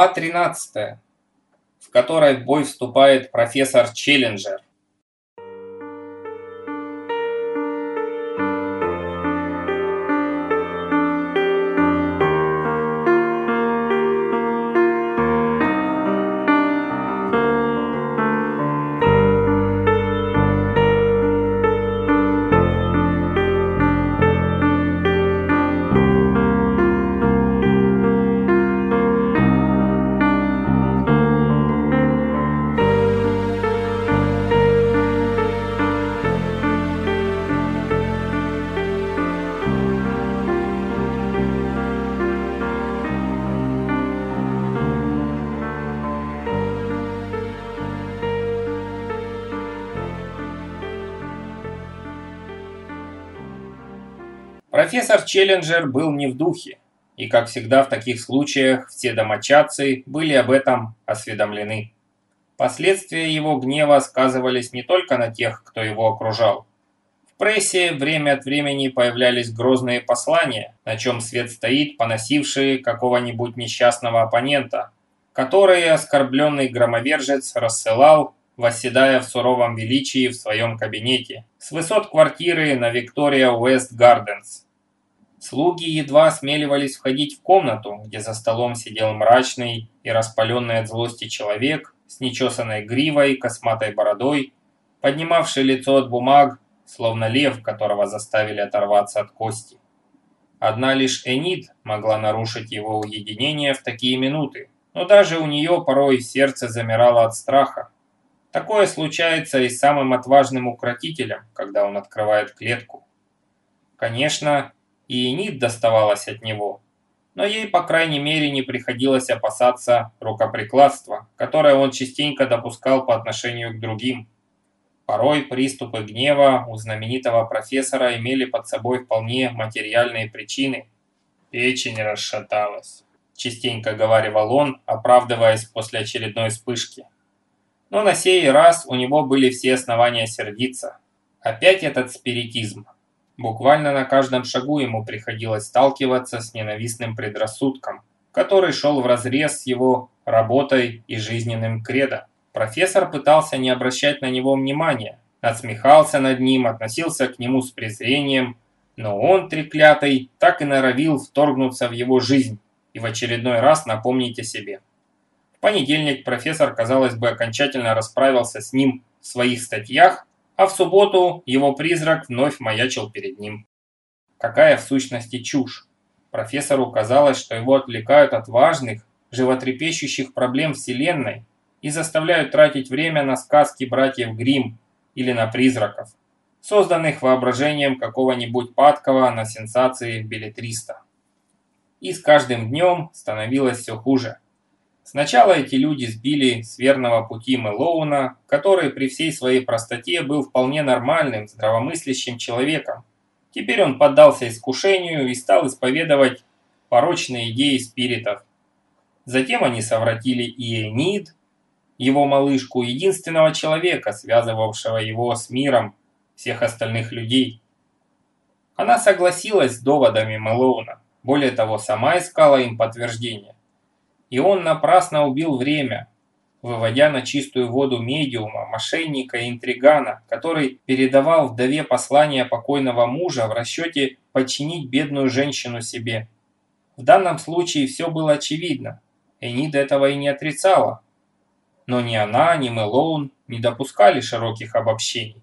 Глава 13, в которой в бой вступает профессор Челленджер. Профессор Челленджер был не в духе, и, как всегда в таких случаях, все домочадцы были об этом осведомлены. Последствия его гнева сказывались не только на тех, кто его окружал. В прессе время от времени появлялись грозные послания, на чем свет стоит, поносившие какого-нибудь несчастного оппонента, которые оскорбленный громовержец рассылал восседая в суровом величии в своем кабинете, с высот квартиры на Виктория Уэст Гарденс. Слуги едва осмеливались входить в комнату, где за столом сидел мрачный и распаленный от злости человек с нечесанной гривой, косматой бородой, поднимавший лицо от бумаг, словно лев, которого заставили оторваться от кости. Одна лишь Энид могла нарушить его уединение в такие минуты, но даже у нее порой сердце замирало от страха, Такое случается и с самым отважным укротителем, когда он открывает клетку. Конечно, и Энид доставалась от него, но ей, по крайней мере, не приходилось опасаться рукоприкладства, которое он частенько допускал по отношению к другим. Порой приступы гнева у знаменитого профессора имели под собой вполне материальные причины. Печень расшаталась, частенько говаривал он, оправдываясь после очередной вспышки. Но на сей раз у него были все основания сердиться. Опять этот спиритизм. Буквально на каждом шагу ему приходилось сталкиваться с ненавистным предрассудком, который шел вразрез с его работой и жизненным кредо. Профессор пытался не обращать на него внимания, насмехался над ним, относился к нему с презрением, но он, треклятый, так и норовил вторгнуться в его жизнь и в очередной раз напомнить о себе. В понедельник профессор, казалось бы, окончательно расправился с ним в своих статьях, а в субботу его призрак вновь маячил перед ним. Какая в сущности чушь. Профессору казалось, что его отвлекают от важных, животрепещущих проблем Вселенной и заставляют тратить время на сказки братьев Гримм или на призраков, созданных воображением какого-нибудь падкого на сенсации билетриста. И с каждым днем становилось все хуже. Сначала эти люди сбили с верного пути Мэлоуна, который при всей своей простоте был вполне нормальным, здравомыслящим человеком. Теперь он поддался искушению и стал исповедовать порочные идеи спиритов. Затем они совратили и Энид, его малышку, единственного человека, связывавшего его с миром всех остальных людей. Она согласилась с доводами Мэлоуна, более того, сама искала им подтверждение. И он напрасно убил время, выводя на чистую воду медиума, мошенника и интригана, который передавал вдове послание покойного мужа в расчете подчинить бедную женщину себе. В данном случае все было очевидно, Энида этого и не отрицала. Но ни она, ни Мэлоун не допускали широких обобщений.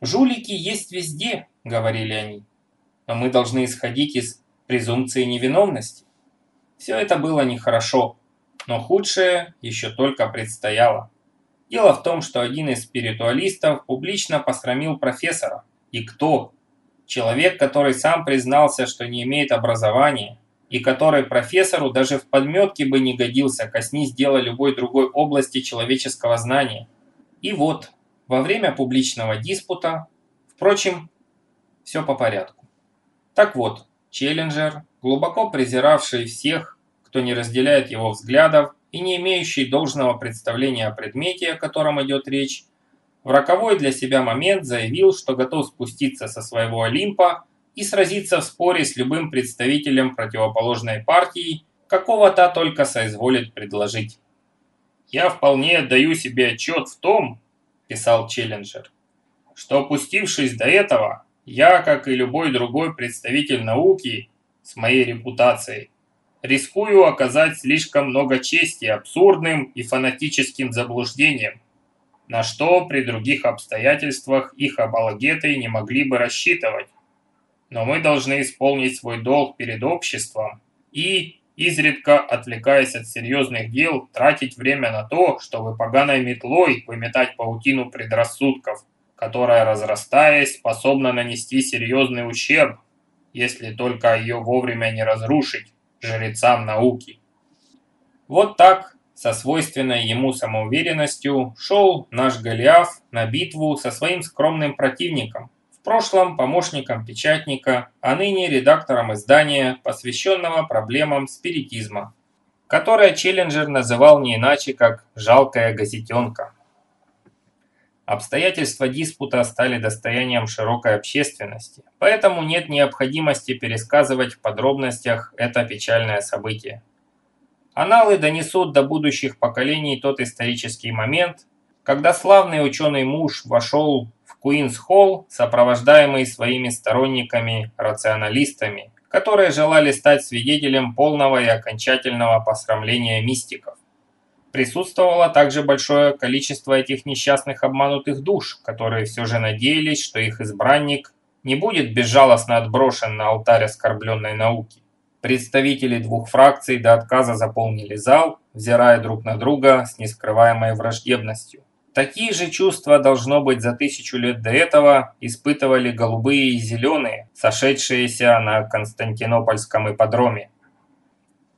«Жулики есть везде», — говорили они, «но мы должны исходить из презумпции невиновности». Все это было нехорошо, но худшее еще только предстояло. Дело в том, что один из спиритуалистов публично посрамил профессора. И кто? Человек, который сам признался, что не имеет образования, и который профессору даже в подметке бы не годился, коснись дела любой другой области человеческого знания. И вот, во время публичного диспута, впрочем, все по порядку. Так вот, Челленджер, глубоко презиравший всех, кто не разделяет его взглядов и не имеющий должного представления о предмете, о котором идет речь, в роковой для себя момент заявил, что готов спуститься со своего Олимпа и сразиться в споре с любым представителем противоположной партии какого та только соизволит предложить. «Я вполне отдаю себе отчет в том, – писал Челленджер, – что опустившись до этого, я, как и любой другой представитель науки с моей репутацией, рискую оказать слишком много чести абсурдным и фанатическим заблуждениям, на что при других обстоятельствах их апологеты не могли бы рассчитывать. Но мы должны исполнить свой долг перед обществом и, изредка отвлекаясь от серьезных дел, тратить время на то, чтобы поганой метлой выметать паутину предрассудков, которая, разрастаясь, способна нанести серьезный ущерб, если только ее вовремя не разрушить жрецам науки. Вот так, со свойственной ему самоуверенностью, шел наш Голиаф на битву со своим скромным противником, в прошлом помощником печатника, а ныне редактором издания, посвященного проблемам спиритизма, которое Челленджер называл не иначе, как «жалкая газетенка». Обстоятельства диспута стали достоянием широкой общественности, поэтому нет необходимости пересказывать в подробностях это печальное событие. Аналы донесут до будущих поколений тот исторический момент, когда славный ученый муж вошел в Куинс-Холл, сопровождаемый своими сторонниками-рационалистами, которые желали стать свидетелем полного и окончательного посрамления мистиков. Присутствовало также большое количество этих несчастных обманутых душ, которые все же надеялись, что их избранник не будет безжалостно отброшен на алтарь оскорбленной науки. Представители двух фракций до отказа заполнили зал, взирая друг на друга с нескрываемой враждебностью. Такие же чувства, должно быть, за тысячу лет до этого испытывали голубые и зеленые, сошедшиеся на Константинопольском ипподроме.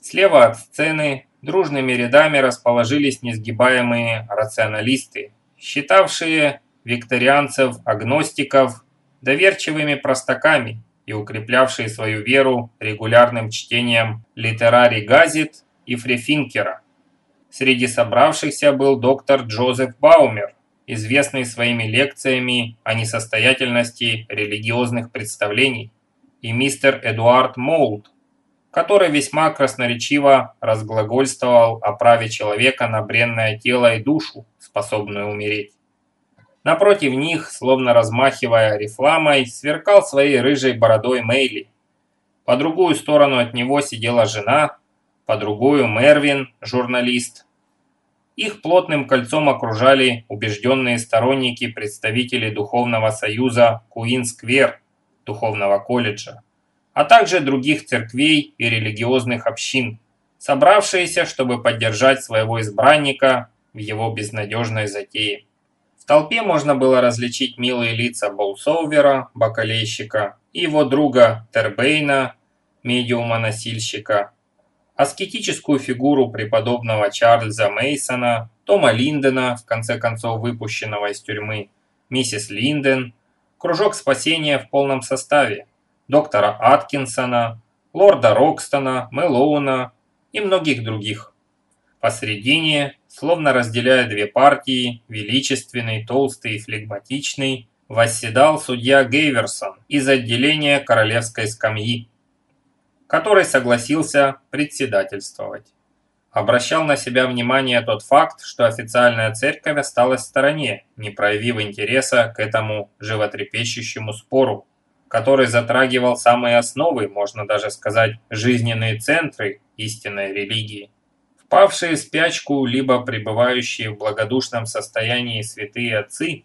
Слева от сцены дружными рядами расположились несгибаемые рационалисты, считавшие викторианцев, агностиков доверчивыми простаками и укреплявшие свою веру регулярным чтением литерарий газет и фрифинкера. Среди собравшихся был доктор Джозеф Баумер, известный своими лекциями о несостоятельности религиозных представлений, и мистер Эдуард Моулд, который весьма красноречиво разглагольствовал о праве человека на бренное тело и душу, способную умереть. Напротив них, словно размахивая орифламмой, сверкал своей рыжей бородой Мейли. По другую сторону от него сидела жена, по другую Мервин, журналист. Их плотным кольцом окружали убежденные сторонники представители Духовного союза Куин-Сквер, Духовного колледжа а также других церквей и религиозных общин, собравшиеся, чтобы поддержать своего избранника в его безнадежной затее. В толпе можно было различить милые лица Болсоувера, бакалейщика, и его друга Тербейна, медиума-носильщика, аскетическую фигуру преподобного Чарльза Мейсона, Тома Линдена, в конце концов выпущенного из тюрьмы, миссис Линден, кружок спасения в полном составе, доктора Аткинсона, лорда Рокстона, Мэлоуна и многих других. Посредине, словно разделяя две партии, величественный, толстый и флегматичный, восседал судья Гейверсон из отделения королевской скамьи, который согласился председательствовать. Обращал на себя внимание тот факт, что официальная церковь осталась в стороне, не проявив интереса к этому животрепещущему спору который затрагивал самые основы, можно даже сказать, жизненные центры истинной религии. Впавшие в спячку, либо пребывающие в благодушном состоянии святые отцы,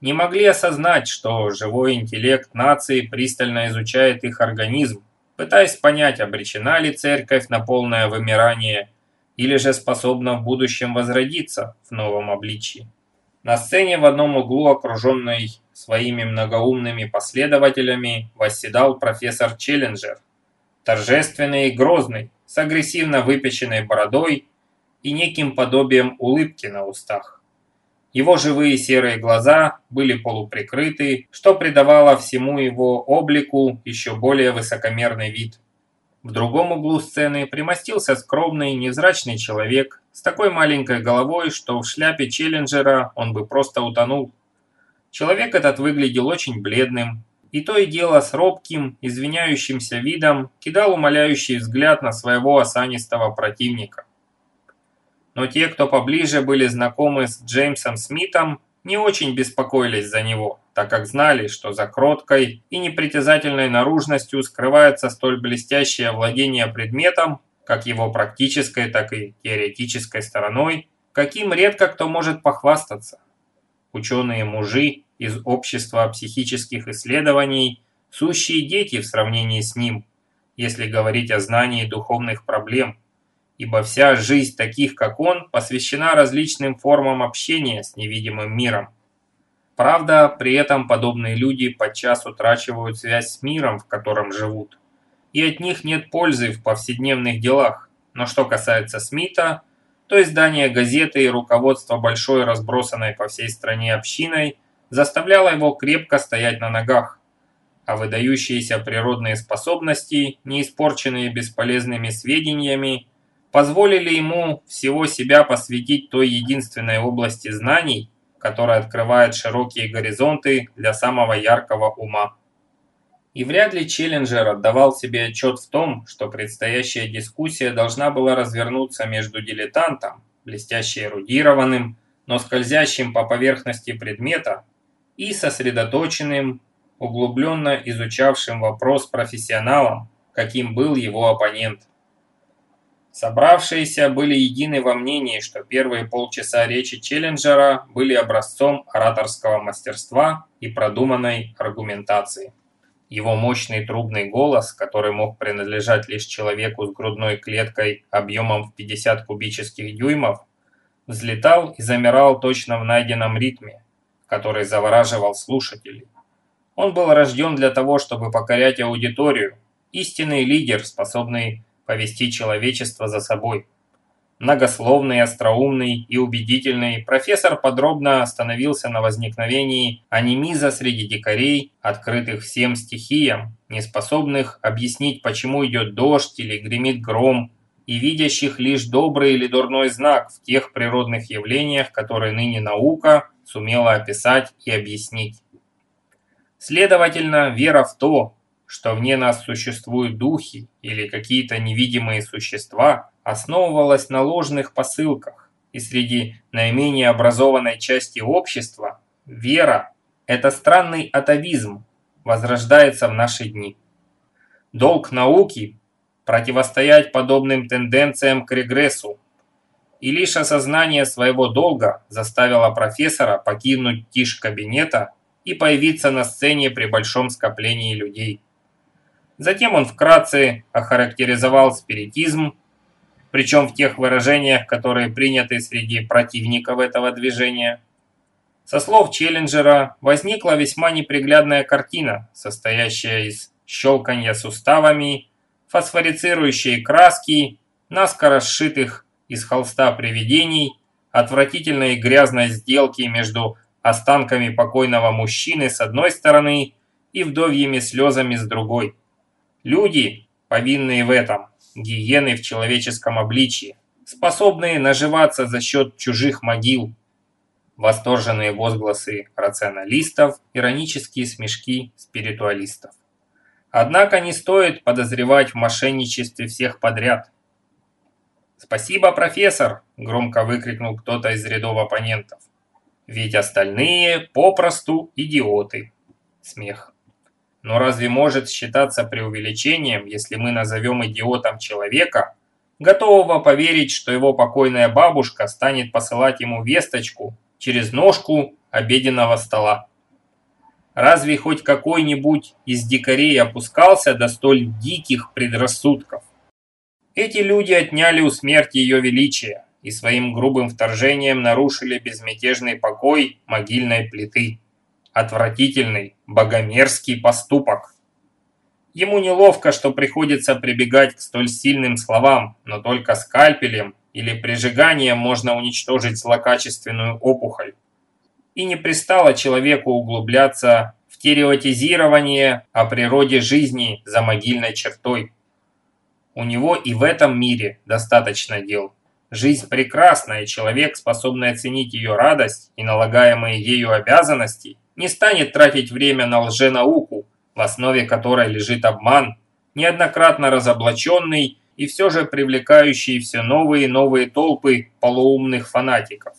не могли осознать, что живой интеллект нации пристально изучает их организм, пытаясь понять, обречена ли церковь на полное вымирание или же способна в будущем возродиться в новом обличии. На сцене в одном углу, окруженной своими многоумными последователями, восседал профессор Челленджер, торжественный и грозный, с агрессивно выпеченной бородой и неким подобием улыбки на устах. Его живые серые глаза были полуприкрыты, что придавало всему его облику еще более высокомерный вид. В другом углу сцены примостился скромный, невзрачный человек с такой маленькой головой, что в шляпе Челленджера он бы просто утонул. Человек этот выглядел очень бледным, и то и дело с робким, извиняющимся видом кидал умоляющий взгляд на своего осанистого противника. Но те, кто поближе были знакомы с Джеймсом Смитом, не очень беспокоились за него, так как знали, что за кроткой и непритязательной наружностью скрывается столь блестящее владение предметом, как его практической, так и теоретической стороной, каким редко кто может похвастаться. Ученые-мужи из общества психических исследований – сущие дети в сравнении с ним, если говорить о знании духовных проблем, ибо вся жизнь таких, как он, посвящена различным формам общения с невидимым миром. Правда, при этом подобные люди подчас утрачивают связь с миром, в котором живут, и от них нет пользы в повседневных делах. Но что касается Смита – то издание газеты и руководство большой разбросанной по всей стране общиной заставляло его крепко стоять на ногах, а выдающиеся природные способности, не испорченные бесполезными сведениями, позволили ему всего себя посвятить той единственной области знаний, которая открывает широкие горизонты для самого яркого ума. И вряд ли Челленджер отдавал себе отчет в том, что предстоящая дискуссия должна была развернуться между дилетантом, блестяще эрудированным, но скользящим по поверхности предмета, и сосредоточенным, углубленно изучавшим вопрос профессионалом, каким был его оппонент. Собравшиеся были едины во мнении, что первые полчаса речи Челленджера были образцом ораторского мастерства и продуманной аргументации. Его мощный трубный голос, который мог принадлежать лишь человеку с грудной клеткой объемом в 50 кубических дюймов, взлетал и замирал точно в найденном ритме, который завораживал слушателей. Он был рожден для того, чтобы покорять аудиторию, истинный лидер, способный повести человечество за собой. Многословный, остроумный и убедительный, профессор подробно остановился на возникновении анимиза среди дикарей, открытых всем стихиям, неспособных объяснить, почему идет дождь или гремит гром, и видящих лишь добрый или дурной знак в тех природных явлениях, которые ныне наука сумела описать и объяснить. Следовательно, вера в то, что вне нас существуют духи или какие-то невидимые существа, основывалась на ложных посылках, и среди наименее образованной части общества вера – это странный атовизм, возрождается в наши дни. Долг науки – противостоять подобным тенденциям к регрессу, и лишь осознание своего долга заставило профессора покинуть тишь кабинета и появиться на сцене при большом скоплении людей. Затем он вкратце охарактеризовал спиритизм, причем в тех выражениях, которые приняты среди противников этого движения. Со слов Челленджера возникла весьма неприглядная картина, состоящая из щелканья суставами, фосфорицирующей краски, наскоро сшитых из холста привидений, отвратительной и грязной сделки между останками покойного мужчины с одной стороны и вдовьими слезами с другой. Люди, повинные в этом, гиены в человеческом обличии, способные наживаться за счет чужих могил. Восторженные возгласы рационалистов, иронические смешки спиритуалистов. Однако не стоит подозревать в мошенничестве всех подряд. «Спасибо, профессор!» – громко выкрикнул кто-то из рядов оппонентов. «Ведь остальные попросту идиоты!» Смех. Но разве может считаться преувеличением, если мы назовем идиотом человека, готового поверить, что его покойная бабушка станет посылать ему весточку через ножку обеденного стола? Разве хоть какой-нибудь из дикарей опускался до столь диких предрассудков? Эти люди отняли у смерти ее величия и своим грубым вторжением нарушили безмятежный покой могильной плиты отвратительный, богомерзкий поступок. Ему неловко, что приходится прибегать к столь сильным словам, но только скальпелем или прижиганием можно уничтожить злокачественную опухоль. И не пристало человеку углубляться в теоретизирование о природе жизни за могильной чертой. У него и в этом мире достаточно дел. Жизнь прекрасна, и человек, способный оценить ее радость и налагаемые ею обязанности – не станет тратить время на лженауку в основе которой лежит обман, неоднократно разоблаченный и все же привлекающий все новые и новые толпы полуумных фанатиков,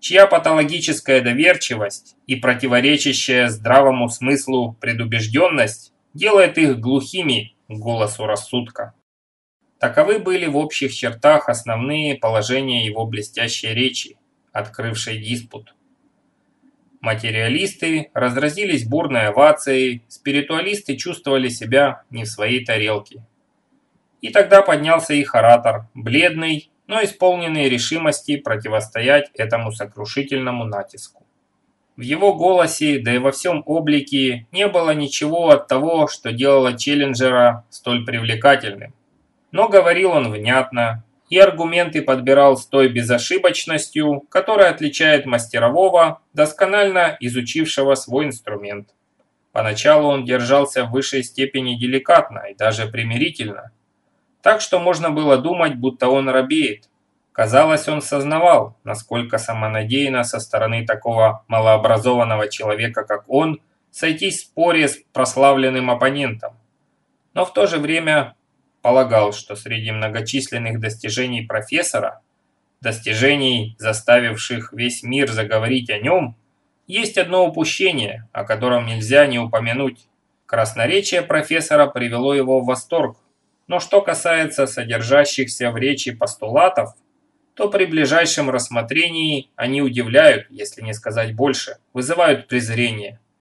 чья патологическая доверчивость и противоречащая здравому смыслу предубежденность делает их глухими к голосу рассудка. Таковы были в общих чертах основные положения его блестящей речи, открывшей диспут. Материалисты разразились бурной овацией, спиритуалисты чувствовали себя не в своей тарелке. И тогда поднялся их оратор, бледный, но исполненный решимости противостоять этому сокрушительному натиску. В его голосе, да и во всем облике, не было ничего от того, что делало Челленджера столь привлекательным. Но говорил он внятно, и аргументы подбирал с той безошибочностью, которая отличает мастерового, досконально изучившего свой инструмент. Поначалу он держался в высшей степени деликатно и даже примирительно, так что можно было думать, будто он робеет. Казалось, он сознавал, насколько самонадеянно со стороны такого малообразованного человека, как он, сойтись в споре с прославленным оппонентом. Но в то же время полагал, что среди многочисленных достижений профессора, достижений, заставивших весь мир заговорить о нем, есть одно упущение, о котором нельзя не упомянуть. Красноречие профессора привело его в восторг. Но что касается содержащихся в речи постулатов, то при ближайшем рассмотрении они удивляют, если не сказать больше, вызывают презрение.